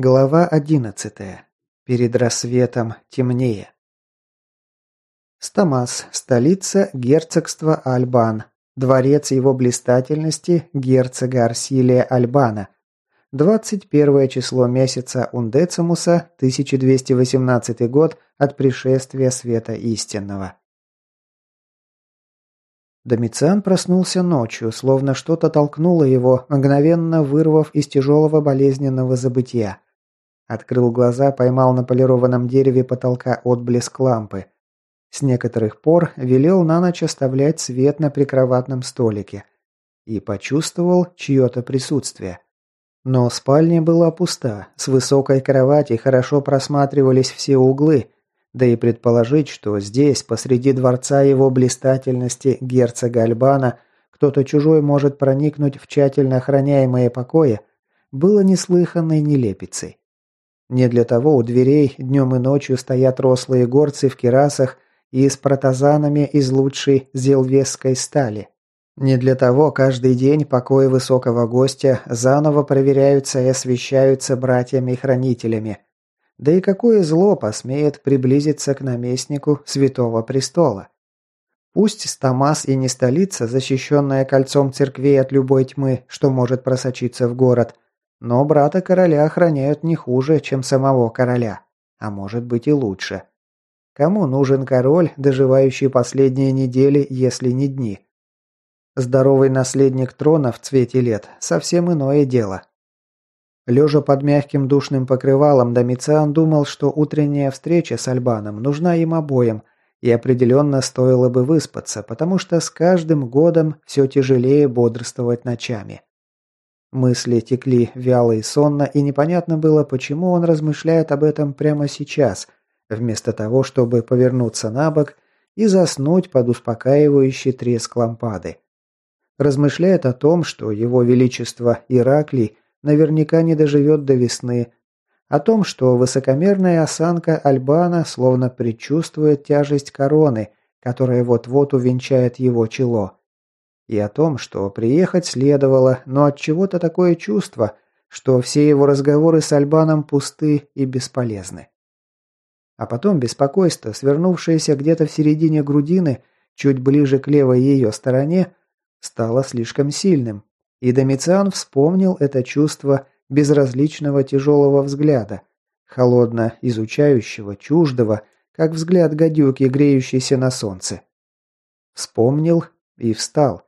Глава одиннадцатая. Перед рассветом темнее. Стамас, столица герцогства Альбан. Дворец его блистательности герцога Арсилия Альбана. 21 число месяца Ундецимуса, 1218 год от пришествия света истинного. Домициан проснулся ночью, словно что-то толкнуло его, мгновенно вырвав из тяжелого болезненного забытия. Открыл глаза, поймал на полированном дереве потолка отблеск лампы. С некоторых пор велел на ночь оставлять свет на прикроватном столике. И почувствовал чье-то присутствие. Но спальня была пуста, с высокой кровати хорошо просматривались все углы, да и предположить, что здесь, посреди дворца его блистательности герцога Альбана, кто-то чужой может проникнуть в тщательно охраняемые покои, было неслыханной нелепицей. Не для того у дверей днем и ночью стоят рослые горцы в керасах и с протазанами из лучшей зелвесской стали. Не для того каждый день покои высокого гостя заново проверяются и освещаются братьями-хранителями. Да и какое зло посмеет приблизиться к наместнику Святого Престола? Пусть Стамас и не столица, защищенная кольцом церквей от любой тьмы, что может просочиться в город – но брата короля охраняют не хуже, чем самого короля. А может быть и лучше. Кому нужен король, доживающий последние недели, если не дни? Здоровый наследник трона в цвете лет – совсем иное дело. Лежа под мягким душным покрывалом, Домициан думал, что утренняя встреча с Альбаном нужна им обоим, и определенно стоило бы выспаться, потому что с каждым годом все тяжелее бодрствовать ночами. Мысли текли вяло и сонно, и непонятно было, почему он размышляет об этом прямо сейчас, вместо того, чтобы повернуться на бок и заснуть под успокаивающий треск лампады. Размышляет о том, что его величество Ираклий наверняка не доживет до весны, о том, что высокомерная осанка Альбана словно предчувствует тяжесть короны, которая вот-вот увенчает его чело и о том, что приехать следовало, но от чего-то такое чувство, что все его разговоры с Альбаном пусты и бесполезны. А потом беспокойство, свернувшееся где-то в середине грудины, чуть ближе к левой ее стороне, стало слишком сильным, и Домициан вспомнил это чувство безразличного тяжелого взгляда, холодно изучающего, чуждого, как взгляд гадюки, греющейся на солнце. Вспомнил и встал,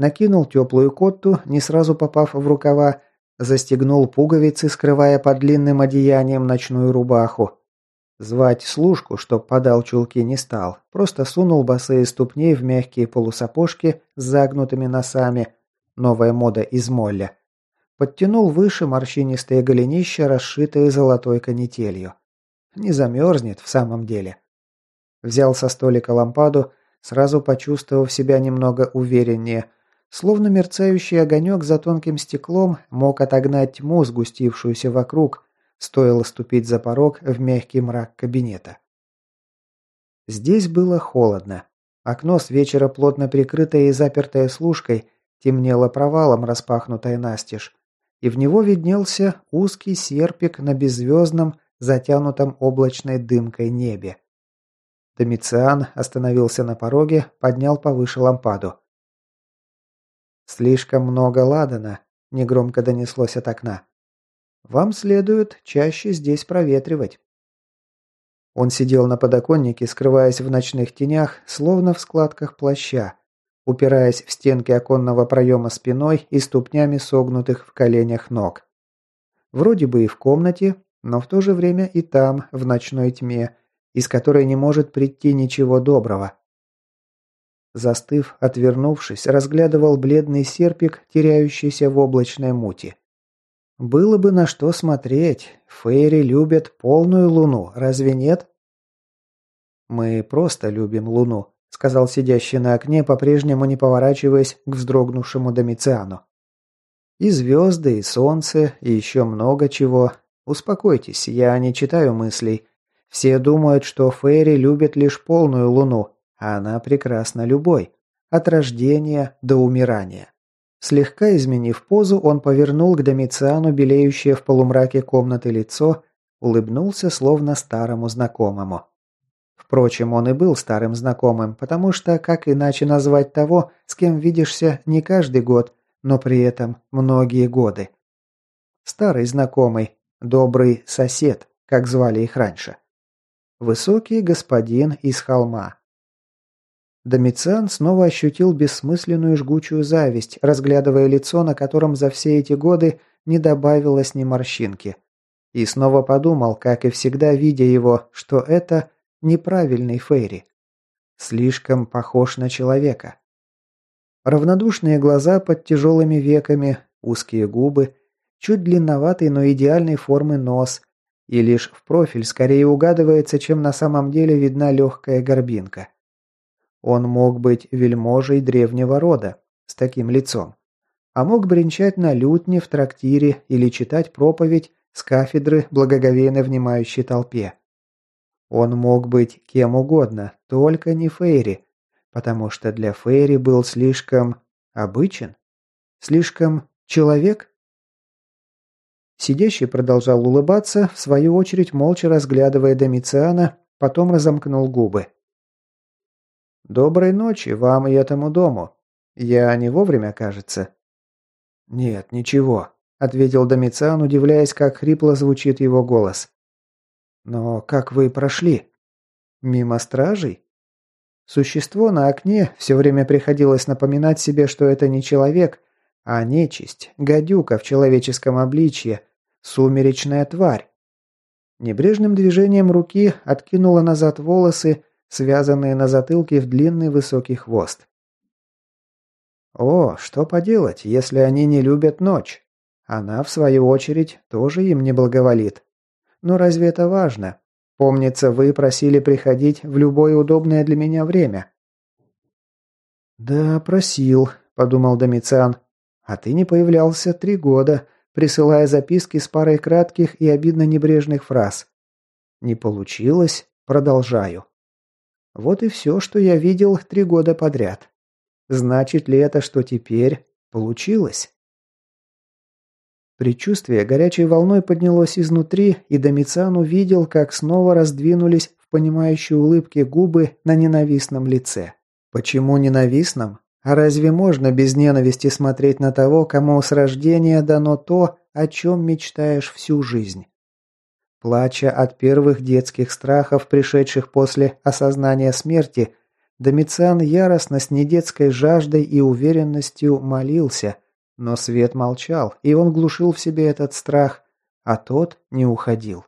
накинул теплую котту, не сразу попав в рукава, застегнул пуговицы, скрывая под длинным одеянием ночную рубаху. Звать служку, чтоб подал чулки, не стал, просто сунул босые ступни в мягкие полусапожки с загнутыми носами, новая мода из молля. Подтянул выше морщинистые голенища, расшитые золотой канителью. Не замерзнет в самом деле. Взял со столика лампаду, сразу почувствовав себя немного увереннее – Словно мерцающий огонек за тонким стеклом мог отогнать тьму, сгустившуюся вокруг, стоило ступить за порог в мягкий мрак кабинета. Здесь было холодно. Окно с вечера, плотно прикрытое и запертое служкой, темнело провалом, распахнутое настежь, и в него виднелся узкий серпик на беззвездном, затянутом облачной дымкой небе. Домициан остановился на пороге, поднял повыше лампаду. «Слишком много ладана», – негромко донеслось от окна. «Вам следует чаще здесь проветривать». Он сидел на подоконнике, скрываясь в ночных тенях, словно в складках плаща, упираясь в стенки оконного проема спиной и ступнями согнутых в коленях ног. Вроде бы и в комнате, но в то же время и там, в ночной тьме, из которой не может прийти ничего доброго. Застыв, отвернувшись, разглядывал бледный серпик, теряющийся в облачной мути. Было бы на что смотреть. Фейри любят полную луну, разве нет? Мы просто любим луну, сказал сидящий на окне, по-прежнему не поворачиваясь к вздрогнувшему Домициану. И звезды, и солнце, и еще много чего. Успокойтесь, я не читаю мыслей. Все думают, что Фейри любят лишь полную луну, а она прекрасна любой, от рождения до умирания. Слегка изменив позу, он повернул к Домициану белеющее в полумраке комнаты лицо, улыбнулся словно старому знакомому. Впрочем, он и был старым знакомым, потому что как иначе назвать того, с кем видишься не каждый год, но при этом многие годы. Старый знакомый, добрый сосед, как звали их раньше. Высокий господин из холма. Домициан снова ощутил бессмысленную жгучую зависть, разглядывая лицо, на котором за все эти годы не добавилось ни морщинки. И снова подумал, как и всегда видя его, что это неправильный Фейри. Слишком похож на человека. Равнодушные глаза под тяжелыми веками, узкие губы, чуть длинноватый, но идеальной формы нос, и лишь в профиль скорее угадывается, чем на самом деле видна легкая горбинка. Он мог быть вельможей древнего рода, с таким лицом. А мог бренчать на лютне в трактире или читать проповедь с кафедры благоговейно внимающей толпе. Он мог быть кем угодно, только не Фейри, потому что для Фейри был слишком обычен, слишком человек. Сидящий продолжал улыбаться, в свою очередь молча разглядывая Домициана, потом разомкнул губы. «Доброй ночи вам и этому дому. Я не вовремя, кажется?» «Нет, ничего», — ответил Домициан, удивляясь, как хрипло звучит его голос. «Но как вы прошли?» «Мимо стражей?» Существо на окне все время приходилось напоминать себе, что это не человек, а нечисть, гадюка в человеческом обличье, сумеречная тварь. Небрежным движением руки откинула назад волосы, связанные на затылке в длинный высокий хвост. О, что поделать, если они не любят ночь? Она, в свою очередь, тоже им не благоволит. Но разве это важно? Помнится, вы просили приходить в любое удобное для меня время». «Да, просил», – подумал Домициан. «А ты не появлялся три года, присылая записки с парой кратких и обидно небрежных фраз. Не получилось, продолжаю. Вот и все, что я видел три года подряд. Значит ли это, что теперь получилось?» Предчувствие горячей волной поднялось изнутри, и Домициан увидел, как снова раздвинулись в понимающей улыбке губы на ненавистном лице. Почему ненавистном? А разве можно без ненависти смотреть на того, кому с рождения дано то, о чем мечтаешь всю жизнь? Плача от первых детских страхов, пришедших после осознания смерти, Домициан яростно с недетской жаждой и уверенностью молился – но свет молчал, и он глушил в себе этот страх, а тот не уходил.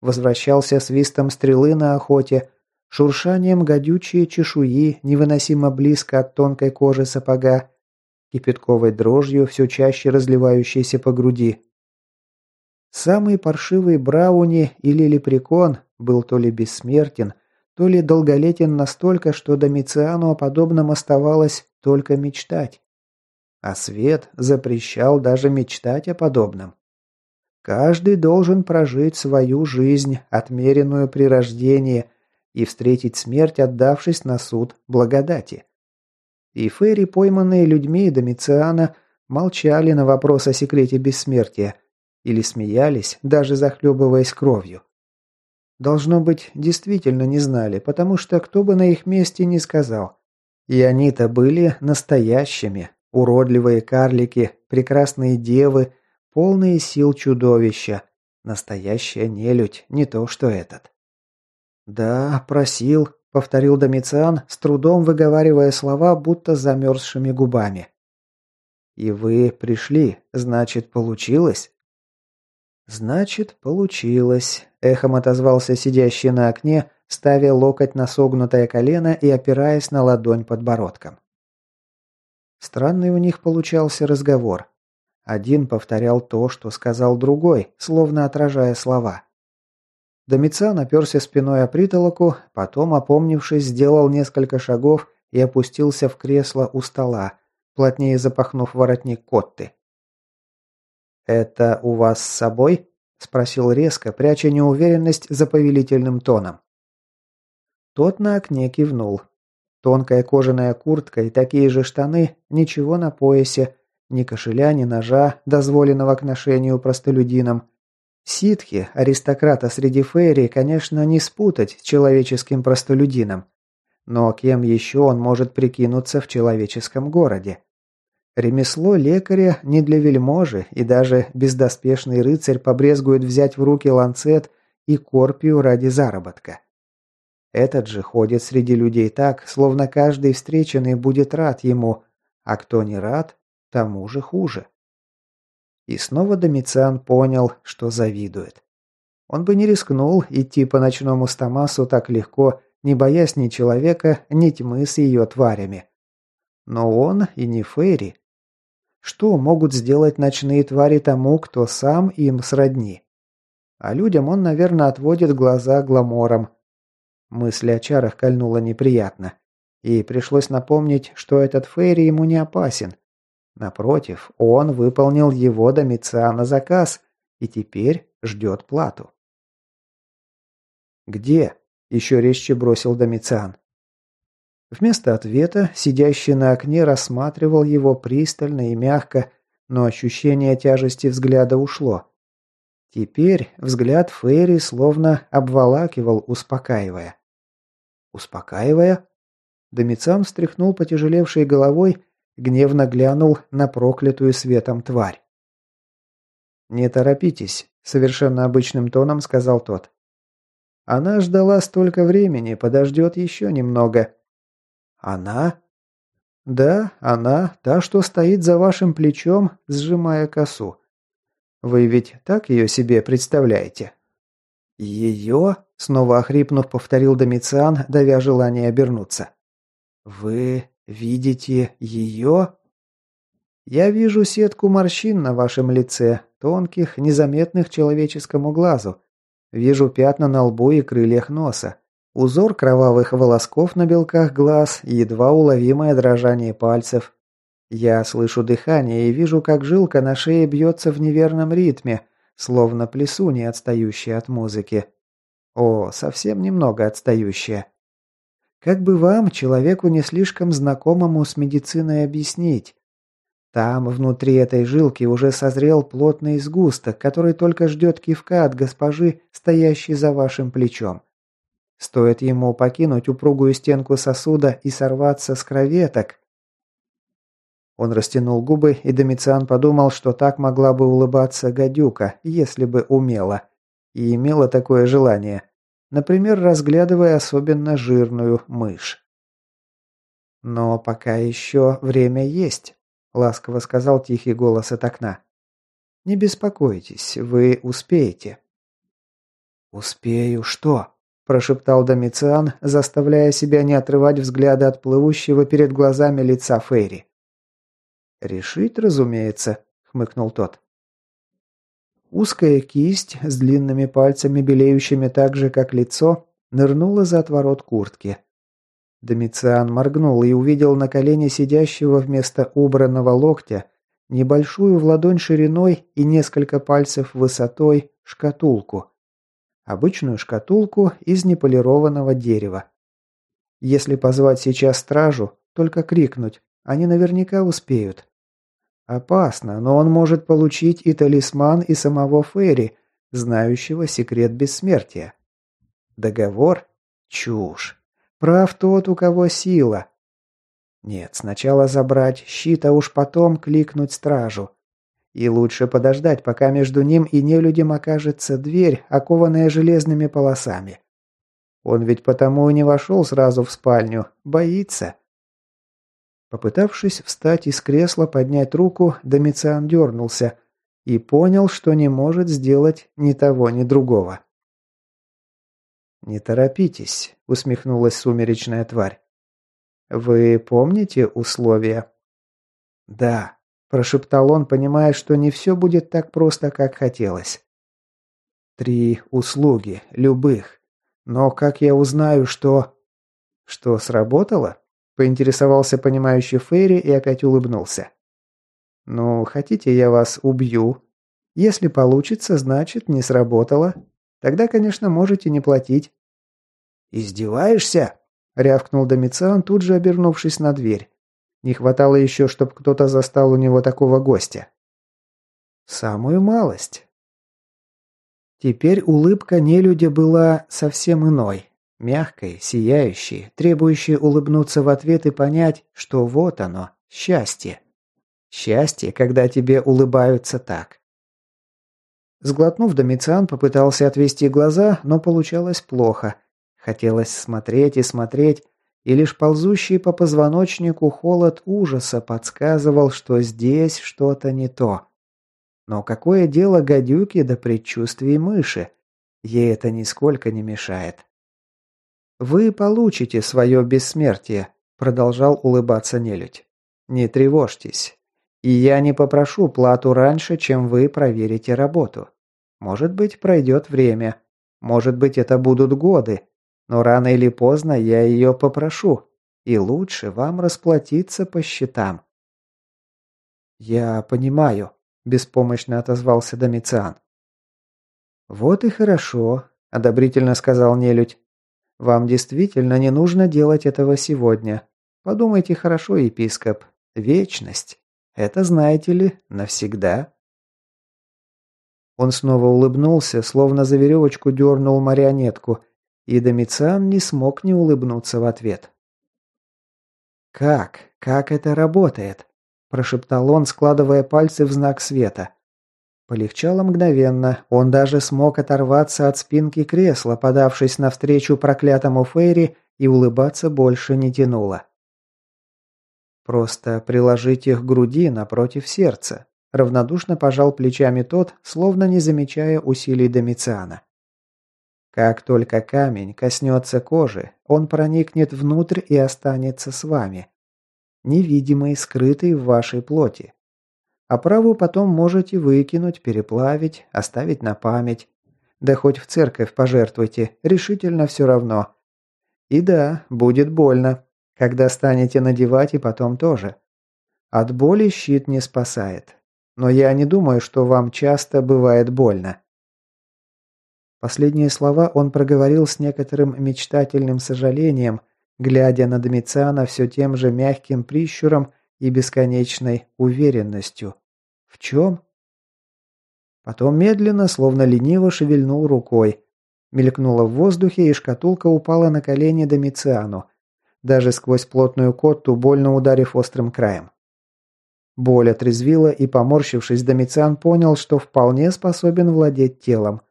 Возвращался свистом стрелы на охоте, шуршанием гадючие чешуи, невыносимо близко от тонкой кожи сапога, кипятковой дрожью, все чаще разливающейся по груди. Самый паршивый брауни или лепрекон был то ли бессмертен, то ли долголетен настолько, что Домициану о подобном оставалось только мечтать. А свет запрещал даже мечтать о подобном. Каждый должен прожить свою жизнь, отмеренную при рождении, и встретить смерть, отдавшись на суд благодати. И Ферри, пойманные людьми Домициана, молчали на вопрос о секрете бессмертия или смеялись, даже захлебываясь кровью. Должно быть, действительно не знали, потому что кто бы на их месте не сказал. И они-то были настоящими, Уродливые карлики, прекрасные девы, полные сил чудовища. Настоящая нелюдь, не то что этот. «Да, просил», — повторил Домициан, с трудом выговаривая слова, будто замерзшими губами. «И вы пришли, значит, получилось?» «Значит, получилось», — эхом отозвался сидящий на окне, ставя локоть на согнутое колено и опираясь на ладонь подбородком. Странный у них получался разговор. Один повторял то, что сказал другой, словно отражая слова. Домициан оперся спиной о притолоку, потом, опомнившись, сделал несколько шагов и опустился в кресло у стола, плотнее запахнув воротник котты. «Это у вас с собой?» – спросил резко, пряча неуверенность за повелительным тоном. Тот на окне кивнул. Тонкая кожаная куртка и такие же штаны, ничего на поясе, Ни кошеля, ни ножа, дозволенного к ношению простолюдинам. Ситхи, аристократа среди фейри, конечно, не спутать с человеческим простолюдином. Но кем еще он может прикинуться в человеческом городе? Ремесло лекаря не для вельможи, и даже бездоспешный рыцарь побрезгует взять в руки ланцет и корпию ради заработка. Этот же ходит среди людей так, словно каждый встреченный будет рад ему, а кто не рад, тому же хуже. И снова Домициан понял, что завидует. Он бы не рискнул идти по ночному Стамасу так легко, не боясь ни человека, ни тьмы с ее тварями. Но он и не Фейри. Что могут сделать ночные твари тому, кто сам им сродни? А людям он, наверное, отводит глаза гламором. Мысль о чарах кольнула неприятно. И пришлось напомнить, что этот Фейри ему не опасен. Напротив, он выполнил его Домициана заказ и теперь ждет плату. «Где?» – еще резче бросил Домициан. Вместо ответа сидящий на окне рассматривал его пристально и мягко, но ощущение тяжести взгляда ушло. Теперь взгляд Фейри словно обволакивал, успокаивая. Успокаивая? Домициан встряхнул потяжелевшей головой, гневно глянул на проклятую светом тварь. «Не торопитесь», — совершенно обычным тоном сказал тот. «Она ждала столько времени, подождет еще немного. «Она?» «Да, она, та, что стоит за вашим плечом, сжимая косу. Вы ведь так ее себе представляете?» «Ее?» – снова охрипнув, повторил Домициан, давя желание обернуться. «Вы видите ее?» «Я вижу сетку морщин на вашем лице, тонких, незаметных человеческому глазу. Вижу пятна на лбу и крыльях носа. Узор кровавых волосков на белках глаз едва уловимое дрожание пальцев. Я слышу дыхание и вижу, как жилка на шее бьется в неверном ритме, словно плесунья, отстающая от музыки. О, совсем немного отстающая. Как бы вам, человеку не слишком знакомому с медициной, объяснить? Там, внутри этой жилки, уже созрел плотный сгусток, который только ждет кивка от госпожи, стоящей за вашим плечом. Стоит ему покинуть упругую стенку сосуда и сорваться с кроветок. Он растянул губы, и Домициан подумал, что так могла бы улыбаться гадюка, если бы умела. И имела такое желание. Например, разглядывая особенно жирную мышь. «Но пока еще время есть», — ласково сказал тихий голос от окна. «Не беспокойтесь, вы успеете». «Успею что?» – прошептал Домициан, заставляя себя не отрывать взгляда от плывущего перед глазами лица Фейри. «Решить, разумеется», – хмыкнул тот. Узкая кисть с длинными пальцами, белеющими так же, как лицо, нырнула за отворот куртки. Домициан моргнул и увидел на колене сидящего вместо убранного локтя небольшую в ладонь шириной и несколько пальцев высотой шкатулку – Обычную шкатулку из неполированного дерева. Если позвать сейчас стражу, только крикнуть, они наверняка успеют. Опасно, но он может получить и талисман, и самого Ферри, знающего секрет бессмертия. Договор? Чушь. Прав тот, у кого сила. Нет, сначала забрать щит, а уж потом кликнуть стражу. И лучше подождать, пока между ним и нелюдем окажется дверь, окованная железными полосами. Он ведь потому и не вошел сразу в спальню. Боится. Попытавшись встать из кресла, поднять руку, Домициан дернулся и понял, что не может сделать ни того, ни другого. «Не торопитесь», — усмехнулась сумеречная тварь. «Вы помните условия?» «Да», Прошептал он, понимая, что не все будет так просто, как хотелось. Три услуги, любых. Но как я узнаю, что... Что сработало? Поинтересовался понимающий Фейри и опять улыбнулся. «Ну, хотите, я вас убью? Если получится, значит, не сработало. Тогда, конечно, можете не платить». «Издеваешься?» — рявкнул Домициан, тут же обернувшись на дверь. Не хватало еще, чтобы кто-то застал у него такого гостя. Самую малость. Теперь улыбка нелюдя была совсем иной. Мягкой, сияющей, требующей улыбнуться в ответ и понять, что вот оно, счастье. Счастье, когда тебе улыбаются так. Сглотнув, Домициан попытался отвести глаза, но получалось плохо. Хотелось смотреть и смотреть, и лишь ползущий по позвоночнику холод ужаса подсказывал, что здесь что-то не то. Но какое дело гадюки до предчувствий мыши? Ей это нисколько не мешает. «Вы получите свое бессмертие», – продолжал улыбаться нелюдь. «Не тревожьтесь. И я не попрошу плату раньше, чем вы проверите работу. Может быть, пройдет время. Может быть, это будут годы. Но рано или поздно я ее попрошу. И лучше вам расплатиться по счетам». «Я понимаю», – беспомощно отозвался Домициан. «Вот и хорошо», – одобрительно сказал нелюдь. «Вам действительно не нужно делать этого сегодня. Подумайте хорошо, епископ. Вечность. Это, знаете ли, навсегда». Он снова улыбнулся, словно за веревочку дернул марионетку, и Домициан не смог не улыбнуться в ответ. «Как? Как это работает?» прошептал он, складывая пальцы в знак света. Полегчало мгновенно, он даже смог оторваться от спинки кресла, подавшись навстречу проклятому Фейри, и улыбаться больше не тянуло. «Просто приложить их к груди напротив сердца», – равнодушно пожал плечами тот, словно не замечая усилий Домициана. «Как только камень коснется кожи, он проникнет внутрь и останется с вами невидимый, скрытый в вашей плоти. Оправу потом можете выкинуть, переплавить, оставить на память. Да хоть в церковь пожертвуйте, решительно все равно. И да, будет больно, когда станете надевать и потом тоже. От боли щит не спасает. Но я не думаю, что вам часто бывает больно. Последние слова он проговорил с некоторым мечтательным сожалением – глядя на Домициана все тем же мягким прищуром и бесконечной уверенностью. В чем? Потом медленно, словно лениво шевельнул рукой. Мелькнула в воздухе, и шкатулка упала на колени Домициану, даже сквозь плотную котту, больно ударив острым краем. Боль отрезвила, и, поморщившись, Домициан понял, что вполне способен владеть телом.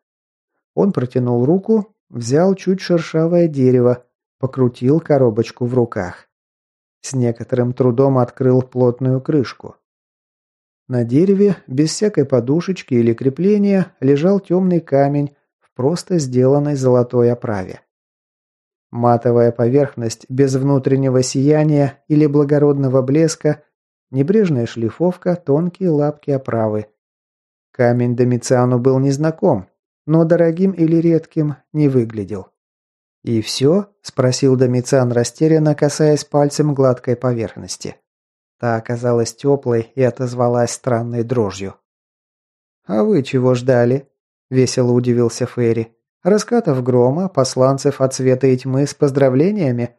Он протянул руку, взял чуть шершавое дерево, Покрутил коробочку в руках. С некоторым трудом открыл плотную крышку. На дереве, без всякой подушечки или крепления, лежал темный камень в просто сделанной золотой оправе. Матовая поверхность без внутреннего сияния или благородного блеска, небрежная шлифовка, тонкие лапки оправы. Камень Домициану был незнаком, но дорогим или редким не выглядел. «И все?» – спросил Домициан растерянно, касаясь пальцем гладкой поверхности. Та оказалась теплой и отозвалась странной дрожью. «А вы чего ждали?» – весело удивился Ферри. «Раскатов грома, посланцев от света и тьмы с поздравлениями?»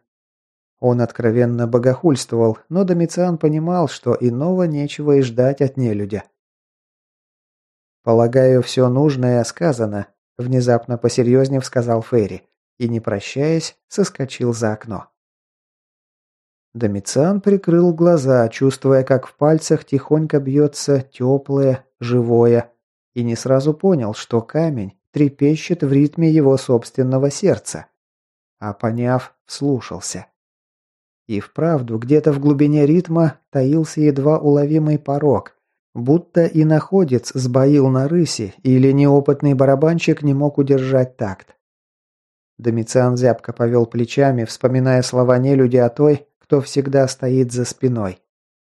Он откровенно богохульствовал, но Домициан понимал, что иного нечего и ждать от нелюдя. «Полагаю, все нужное сказано», – внезапно посерьезнев сказал Ферри и, не прощаясь, соскочил за окно. Домициан прикрыл глаза, чувствуя, как в пальцах тихонько бьется теплое, живое, и не сразу понял, что камень трепещет в ритме его собственного сердца. А поняв, вслушался. И вправду, где-то в глубине ритма таился едва уловимый порог, будто и находец сбоил на рыси, или неопытный барабанщик не мог удержать такт. Домициан зябко повел плечами, вспоминая слова нелюди о той, кто всегда стоит за спиной.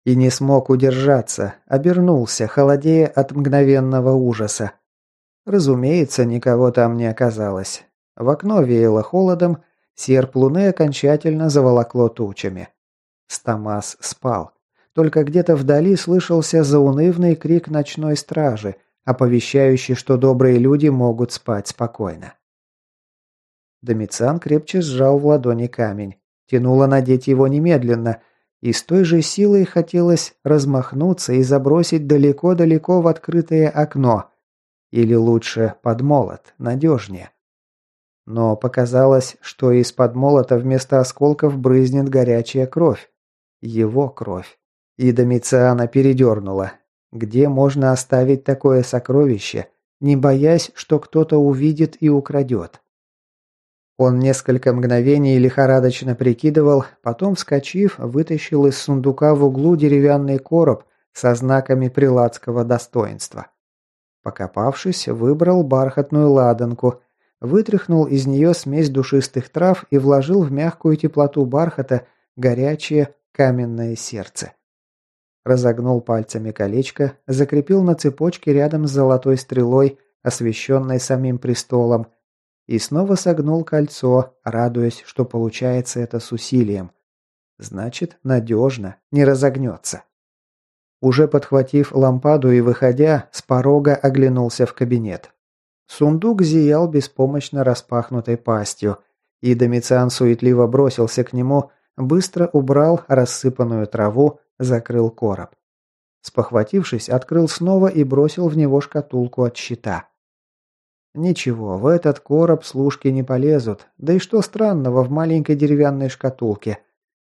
И не смог удержаться, обернулся, холодея от мгновенного ужаса. Разумеется, никого там не оказалось. В окно веяло холодом, серп луны окончательно заволокло тучами. Стамас спал. Только где-то вдали слышался заунывный крик ночной стражи, оповещающий, что добрые люди могут спать спокойно. Домициан крепче сжал в ладони камень. Тянуло надеть его немедленно. И с той же силой хотелось размахнуться и забросить далеко-далеко в открытое окно. Или лучше под молот, надежнее. Но показалось, что из-под молота вместо осколков брызнет горячая кровь. Его кровь. И Домициана передернула. Где можно оставить такое сокровище, не боясь, что кто-то увидит и украдет? Он несколько мгновений лихорадочно прикидывал, потом, вскочив, вытащил из сундука в углу деревянный короб со знаками приладского достоинства. Покопавшись, выбрал бархатную ладанку, вытряхнул из нее смесь душистых трав и вложил в мягкую теплоту бархата горячее каменное сердце. Разогнул пальцами колечко, закрепил на цепочке рядом с золотой стрелой, освещенной самим престолом, и снова согнул кольцо, радуясь, что получается это с усилием. Значит, надежно, не разогнется. Уже подхватив лампаду и выходя, с порога оглянулся в кабинет. Сундук зиял беспомощно распахнутой пастью, и Домициан суетливо бросился к нему, быстро убрал рассыпанную траву, закрыл короб. Спохватившись, открыл снова и бросил в него шкатулку от щита. Ничего, в этот короб служки не полезут, да и что странного в маленькой деревянной шкатулке?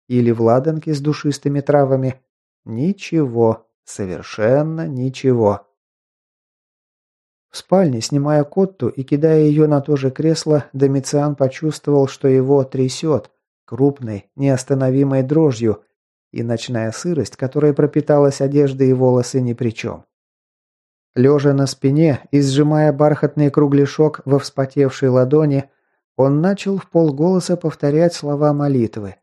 Или в ладанке с душистыми травами? Ничего, совершенно ничего. В спальне, снимая котту и кидая ее на то же кресло, Домициан почувствовал, что его трясет, крупной, неостановимой дрожью, и ночная сырость, которая пропиталась одеждой и волосы ни при чем. Лежа на спине и сжимая бархатный кругляшок во вспотевшей ладони, он начал в полголоса повторять слова молитвы.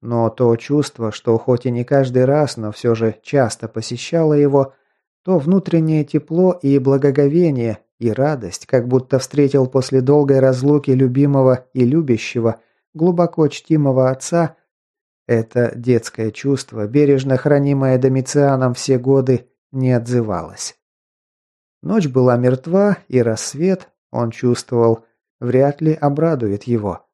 Но то чувство, что хоть и не каждый раз, но все же часто посещало его, то внутреннее тепло и благоговение, и радость, как будто встретил после долгой разлуки любимого и любящего, глубоко чтимого отца, это детское чувство, бережно хранимое Домицианом все годы, не отзывалось. Ночь была мертва, и рассвет, он чувствовал, вряд ли обрадует его.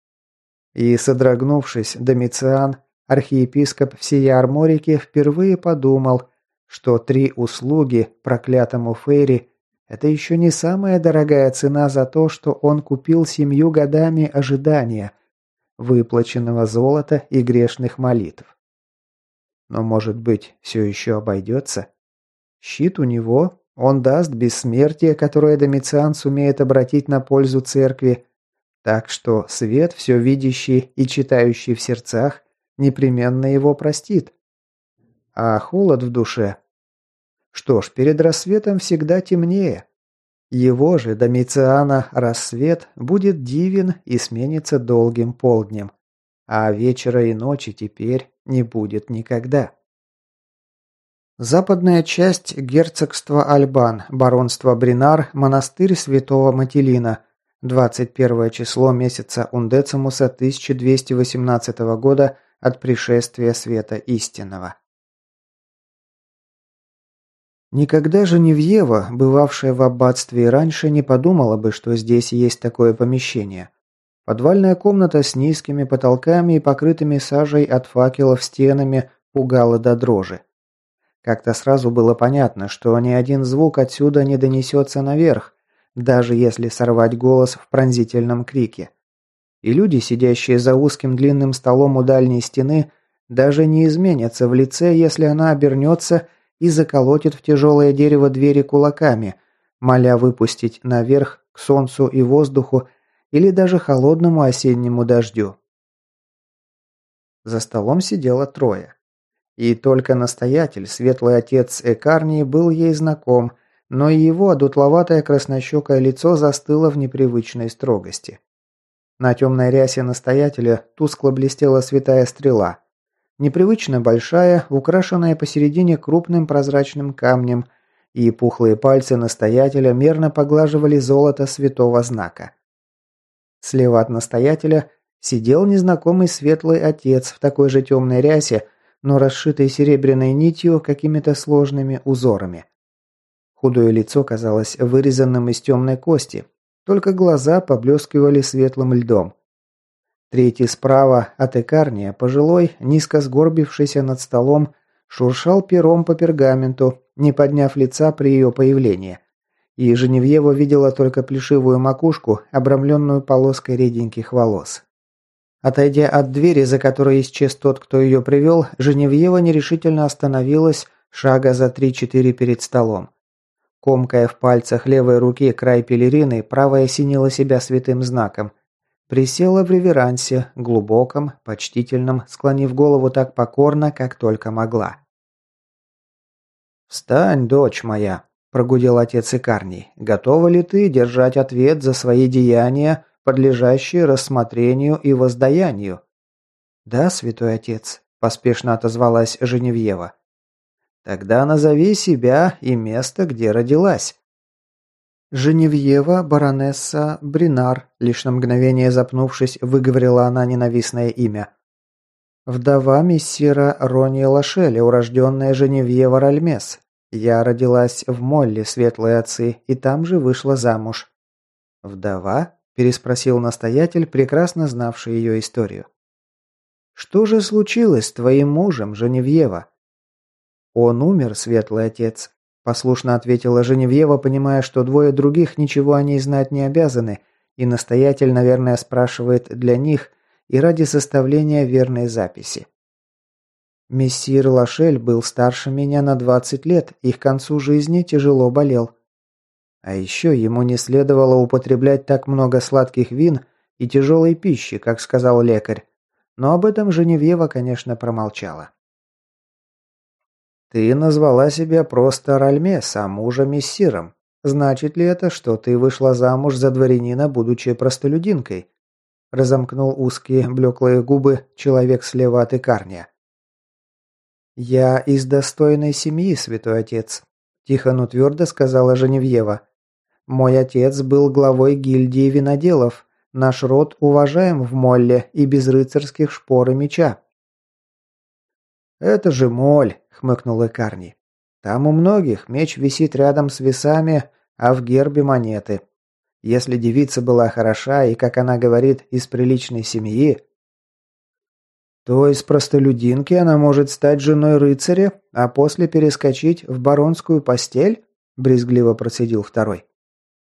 И, содрогнувшись, Домициан, архиепископ всей Арморики, впервые подумал, что три услуги проклятому Фейри – это еще не самая дорогая цена за то, что он купил семью годами ожидания – выплаченного золота и грешных молитв. Но, может быть, все еще обойдется? Щит у него, он даст бессмертие, которое Домициан сумеет обратить на пользу церкви, так что свет, все видящий и читающий в сердцах, непременно его простит. А холод в душе? Что ж, перед рассветом всегда темнее. Его же, Домициана, рассвет будет дивен и сменится долгим полднем. А вечера и ночи теперь не будет никогда. Западная часть герцогства Альбан, баронство Бринар, монастырь святого Мателина, 21 число месяца Ундецимуса 1218 года от пришествия света истинного. Никогда Женевьева, бывавшая в аббатстве и раньше, не подумала бы, что здесь есть такое помещение. Подвальная комната с низкими потолками и покрытыми сажей от факелов стенами пугала до дрожи. Как-то сразу было понятно, что ни один звук отсюда не донесется наверх, даже если сорвать голос в пронзительном крике. И люди, сидящие за узким длинным столом у дальней стены, даже не изменятся в лице, если она обернется и заколотит в тяжелое дерево двери кулаками, моля выпустить наверх к солнцу и воздуху или даже холодному осеннему дождю. За столом сидело трое. И только настоятель, светлый отец Экарнии, был ей знаком, но и его одутловатое краснощекое лицо застыло в непривычной строгости. На темной рясе настоятеля тускло блестела святая стрела. Непривычно большая, украшенная посередине крупным прозрачным камнем, и пухлые пальцы настоятеля мерно поглаживали золото святого знака. Слева от настоятеля сидел незнакомый светлый отец в такой же темной рясе, но расшитой серебряной нитью какими-то сложными узорами. Худое лицо казалось вырезанным из темной кости, только глаза поблескивали светлым льдом. Третий справа от Икарния, пожилой, низко сгорбившийся над столом, шуршал пером по пергаменту, не подняв лица при ее появлении. И Женевьева видела только плешивую макушку, обрамленную полоской реденьких волос. Отойдя от двери, за которой исчез тот, кто ее привел, Женевьева нерешительно остановилась шага за три-четыре перед столом. Комкая в пальцах левой руки край пелерины, правая осенила себя святым знаком. Присела в реверансе, глубоком, почтительном, склонив голову так покорно, как только могла. «Встань, дочь моя!» – прогудел отец Икарний. «Готова ли ты держать ответ за свои деяния, подлежащие рассмотрению и воздаянию?» «Да, святой отец», – поспешно отозвалась Женевьева. Тогда назови себя и место, где родилась. Женевьева, баронесса Бринар, лишь на мгновение запнувшись, выговорила она ненавистное имя. Вдова мессира Рони Лашеля, урожденная Женевьева Ральмес. Я родилась в Молле, светлые отцы, и там же вышла замуж. «Вдова?» – переспросил настоятель, прекрасно знавший ее историю. «Что же случилось с твоим мужем, Женевьева?» «Он умер, светлый отец», – послушно ответила Женевьева, понимая, что двое других ничего о ней знать не обязаны, и настоятель, наверное, спрашивает для них и ради составления верной записи. Мессир Лашель был старше меня на 20 лет и к концу жизни тяжело болел. А еще ему не следовало употреблять так много сладких вин и тяжелой пищи, как сказал лекарь. Но об этом Женевьева, конечно, промолчала. Ты назвала себя просто Ральмес, а мужа Мессиром. Значит ли это, что ты вышла замуж за дворянина, будучи простолюдинкой? Разомкнул узкие блеклые губы человек слева от икарня. «Я из достойной семьи, святой отец», – тихо, но твердо сказала Женевьева. «Мой отец был главой гильдии виноделов. Наш род уважаем в Молле и без рыцарских шпор и меча». «Это же моль», — хмыкнул Икарни. «Там у многих меч висит рядом с весами, а в гербе монеты. Если девица была хороша и, как она говорит, из приличной семьи, то из простолюдинки она может стать женой рыцаря, а после перескочить в баронскую постель?» – брезгливо процедил второй.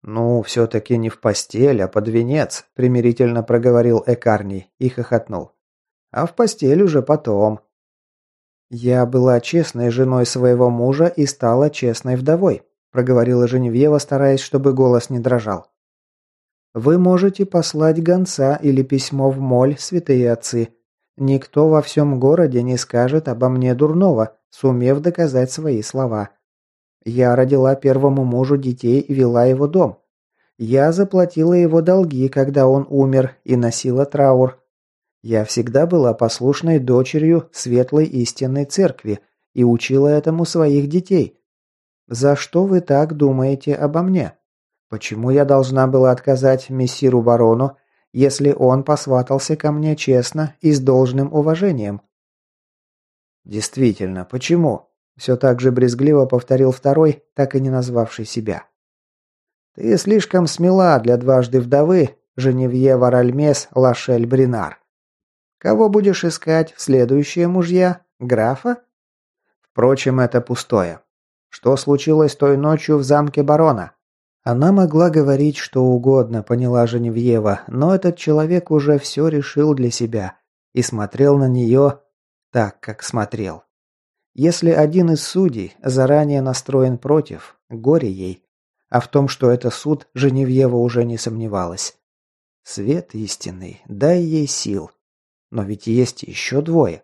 «Ну, все-таки не в постель, а под венец», – примирительно проговорил Экарний и хохотнул. «А в постель уже потом». «Я была честной женой своего мужа и стала честной вдовой», проговорила Женевьева, стараясь, чтобы голос не дрожал. «Вы можете послать гонца или письмо в моль, святые отцы. Никто во всем городе не скажет обо мне дурного, сумев доказать свои слова. Я родила первому мужу детей и вела его дом. Я заплатила его долги, когда он умер, и носила траур, я всегда была послушной дочерью светлой истинной церкви и учила этому своих детей. За что вы так думаете обо мне? Почему я должна была отказать мессиру барону, если он посватался ко мне честно и с должным уважением? Действительно, почему? Все так же брезгливо повторил второй, так и не назвавший себя. Ты слишком смела для дважды вдовы Женевьева Ральмес Лашель Бринар. Кого будешь искать в следующие мужья? Графа? Впрочем, это пустое. Что случилось той ночью в замке барона? Она могла говорить что угодно, поняла Женевьева, но этот человек уже все решил для себя и смотрел на нее так, как смотрел. Если один из судей заранее настроен против, горе ей. А в том, что это суд, Женевьева уже не сомневалась. Свет истинный, дай ей сил. Но ведь есть еще двое.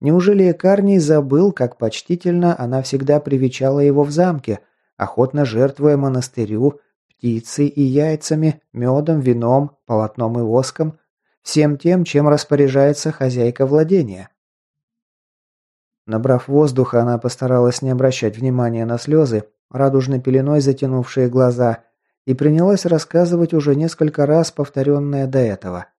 Неужели Карний забыл, как почтительно она всегда привечала его в замке, охотно жертвуя монастырю, птицей и яйцами, медом, вином, полотном и воском, всем тем, чем распоряжается хозяйка владения? Набрав воздуха, она постаралась не обращать внимания на слезы, радужной пеленой затянувшие глаза, и принялась рассказывать уже несколько раз повторенное до этого –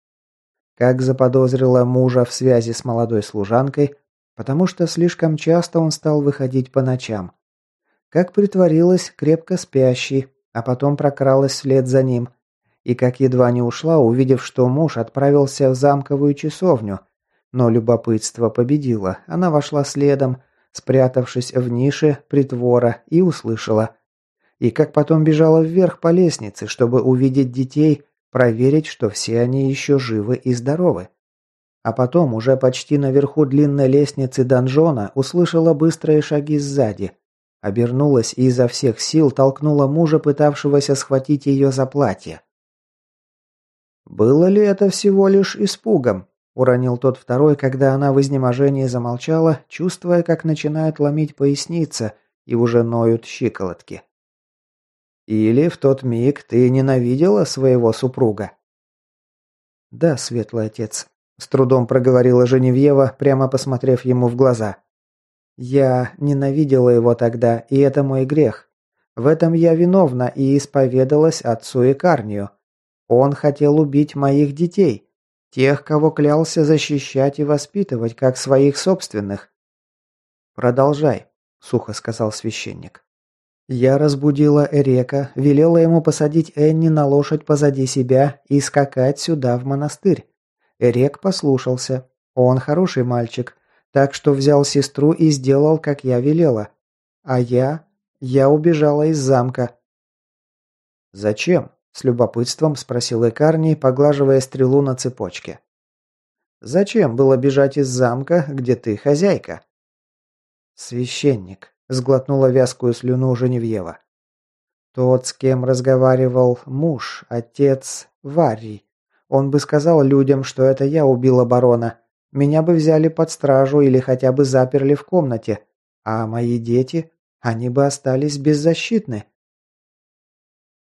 как заподозрила мужа в связи с молодой служанкой, потому что слишком часто он стал выходить по ночам. Как притворилась крепко спящей, а потом прокралась вслед за ним. и как едва не ушла, увидев, что муж отправился в замковую часовню. Но любопытство победило. Она вошла следом, спрятавшись в нише притвора, и услышала. И как потом бежала вверх по лестнице, чтобы увидеть детей, проверить, что все они еще живы и здоровы. А потом, уже почти наверху длинной лестницы донжона, услышала быстрые шаги сзади. Обернулась и изо всех сил толкнула мужа, пытавшегося схватить ее за платье. «Было ли это всего лишь испугом?» – уронил тот второй, когда она в изнеможении замолчала, чувствуя, как начинает ломить поясница и уже ноют щиколотки. «Или в тот миг ты ненавидела своего супруга?» «Да, светлый отец», – с трудом проговорила Женевьева, прямо посмотрев ему в глаза. «Я ненавидела его тогда, и это мой грех. В этом я виновна и исповедалась отцу и Карнию. Он хотел убить моих детей, тех, кого клялся защищать и воспитывать, как своих собственных. Продолжай, сухо сказал священник. Я разбудила Эрека, велела ему посадить Энни на лошадь позади себя и скакать сюда, в монастырь. Эрек послушался. Он хороший мальчик, так что взял сестру и сделал, как я велела. А я... я убежала из замка. Зачем? С любопытством спросил Икарний, поглаживая стрелу на цепочке. «Зачем было бежать из замка, где ты хозяйка?» «Священник», — сглотнула вязкую слюну Женевьева. «Тот, с кем разговаривал муж, отец Варий. Он бы сказал людям, что это я убила барона. Меня бы взяли под стражу или хотя бы заперли в комнате. А мои дети, они бы остались беззащитны.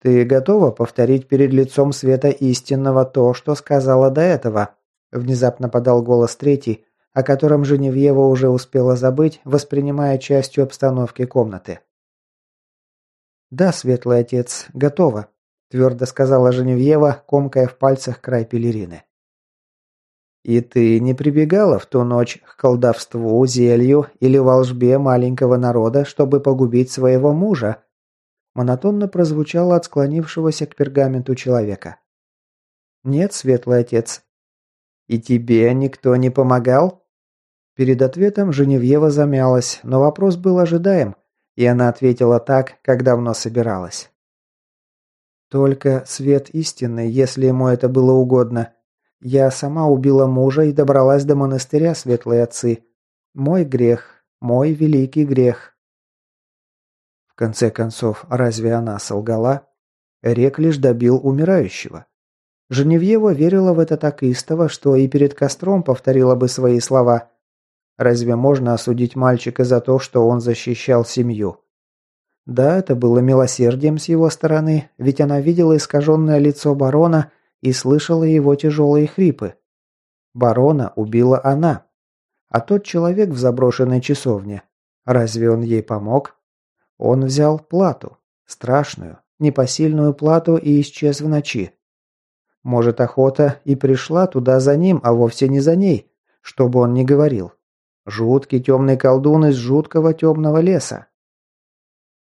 «Ты готова повторить перед лицом света истинного то, что сказала до этого?» Внезапно подал голос третий, о котором Женевьева уже успела забыть, воспринимая частью обстановки комнаты. «Да, светлый отец, готова», – твердо сказала Женевьева, комкая в пальцах край пелерины. «И ты не прибегала в ту ночь к колдовству, зелью или волжбе маленького народа, чтобы погубить своего мужа?» монотонно прозвучало от склонившегося к пергаменту человека. «Нет, светлый отец». «И тебе никто не помогал?» Перед ответом Женевьева замялась, но вопрос был ожидаем, и она ответила так, как давно собиралась. «Только свет истины, если ему это было угодно. Я сама убила мужа и добралась до монастыря, светлые отцы. Мой грех, мой великий грех конце концов, разве она солгала? Рек лишь добил умирающего. Женевьева верила в это так истово, что и перед костром повторила бы свои слова. Разве можно осудить мальчика за то, что он защищал семью? Да, это было милосердием с его стороны, ведь она видела искаженное лицо барона и слышала его тяжелые хрипы. Барона убила она. А тот человек в заброшенной часовне, разве он ей помог? Он взял плату. Страшную, непосильную плату и исчез в ночи. Может, охота и пришла туда за ним, а вовсе не за ней, что бы он ни говорил. Жуткий темный колдун из жуткого темного леса.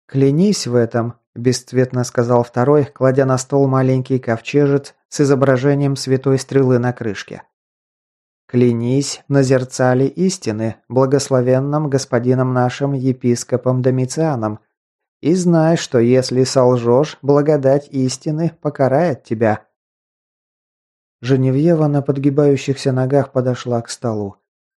«Клянись в этом», – бесцветно сказал второй, кладя на стол маленький ковчежец с изображением святой стрелы на крышке. Клянись на зерцале истины, благословенным господином нашим епископом Домицианом, и знай, что если солжешь, благодать истины покарает тебя». Женевьева на подгибающихся ногах подошла к столу.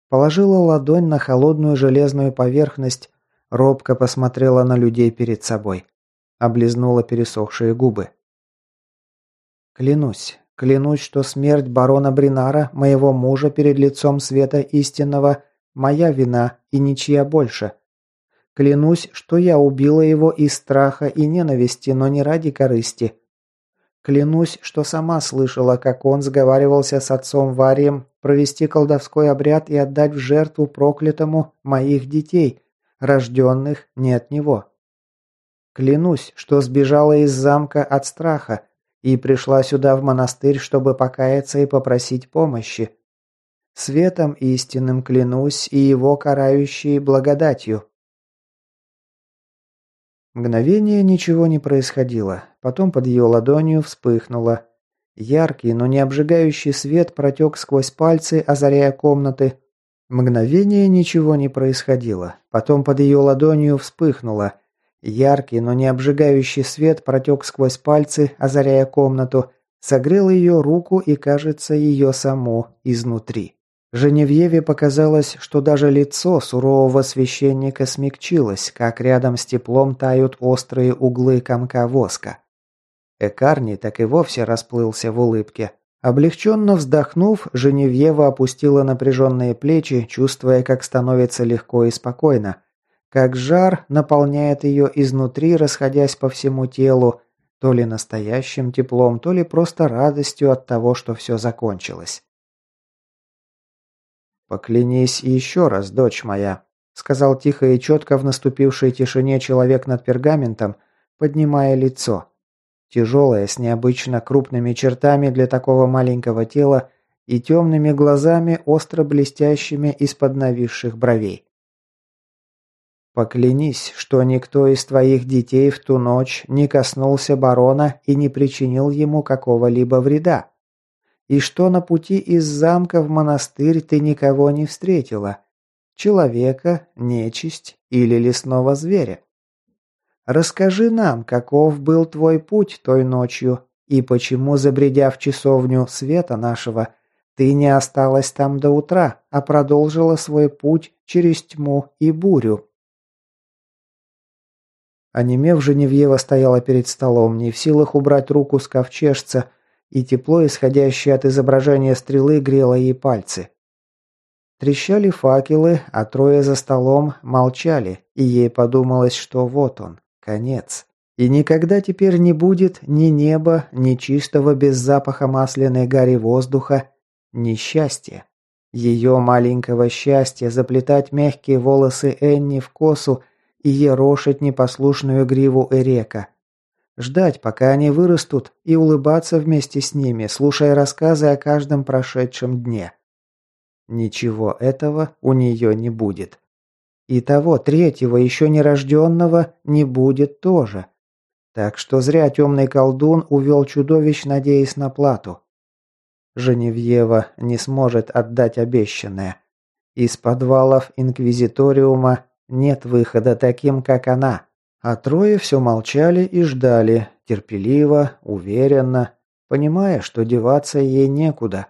Положила ладонь на холодную железную поверхность, робко посмотрела на людей перед собой. Облизнула пересохшие губы. «Клянусь, клянусь, что смерть барона Бринара, моего мужа перед лицом света истинного, моя вина и ничья больше. Клянусь, что я убила его из страха и ненависти, но не ради корысти. Клянусь, что сама слышала, как он сговаривался с отцом Варием провести колдовской обряд и отдать в жертву проклятому моих детей, рожденных не от него. Клянусь, что сбежала из замка от страха и пришла сюда в монастырь, чтобы покаяться и попросить помощи. Светом истинным клянусь и его карающей благодатью. Мгновение ничего не происходило. Потом под ее ладонью вспыхнуло. Яркий, но не обжигающий свет протек сквозь пальцы, озаряя комнаты. Мгновение ничего не происходило. Потом под ее ладонью вспыхнуло. Яркий, но не обжигающий свет протек сквозь пальцы, озаряя комнату, согрел ее руку и, кажется, ее саму изнутри. Женевьеве показалось, что даже лицо сурового священника смягчилось, как рядом с теплом тают острые углы комка воска. Экарни так и вовсе расплылся в улыбке. Облегченно вздохнув, Женевьева опустила напряженные плечи, чувствуя, как становится легко и спокойно. Как жар наполняет ее изнутри, расходясь по всему телу, то ли настоящим теплом, то ли просто радостью от того, что все закончилось. «Поклянись еще раз, дочь моя», — сказал тихо и четко в наступившей тишине человек над пергаментом, поднимая лицо. Тяжелая, с необычно крупными чертами для такого маленького тела и темными глазами, остро блестящими из-под нависших бровей. «Поклянись, что никто из твоих детей в ту ночь не коснулся барона и не причинил ему какого-либо вреда. И что на пути из замка в монастырь ты никого не встретила. Человека, нечисть или лесного зверя. Расскажи нам, каков был твой путь той ночью, и почему, забредя в часовню света нашего, ты не осталась там до утра, а продолжила свой путь через тьму и бурю. Онемев, Женевьева стояла перед столом, не в силах убрать руку с ковчежца, и тепло, исходящее от изображения стрелы, грело ей пальцы. Трещали факелы, а трое за столом молчали, и ей подумалось, что вот он, Конец. И никогда теперь не будет ни неба, ни чистого без запаха масляной гари воздуха, ни счастья. Ее маленького счастья заплетать мягкие волосы Энни в косу и ерошить непослушную гриву Эрека. Ждать, пока они вырастут, и улыбаться вместе с ними, слушая рассказы о каждом прошедшем дне. Ничего этого у нее не будет. И того третьего, еще нерожденного, не будет тоже. Так что зря темный колдун увел чудовищ, надеясь на плату. Женевьева не сможет отдать обещанное. Из подвалов Инквизиториума нет выхода таким, как она. А трое все молчали и ждали, терпеливо, уверенно, понимая, что деваться ей некуда.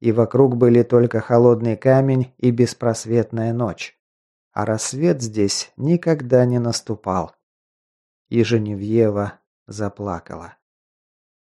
И вокруг были только холодный камень и беспросветная ночь а рассвет здесь никогда не наступал. И Женевьева заплакала.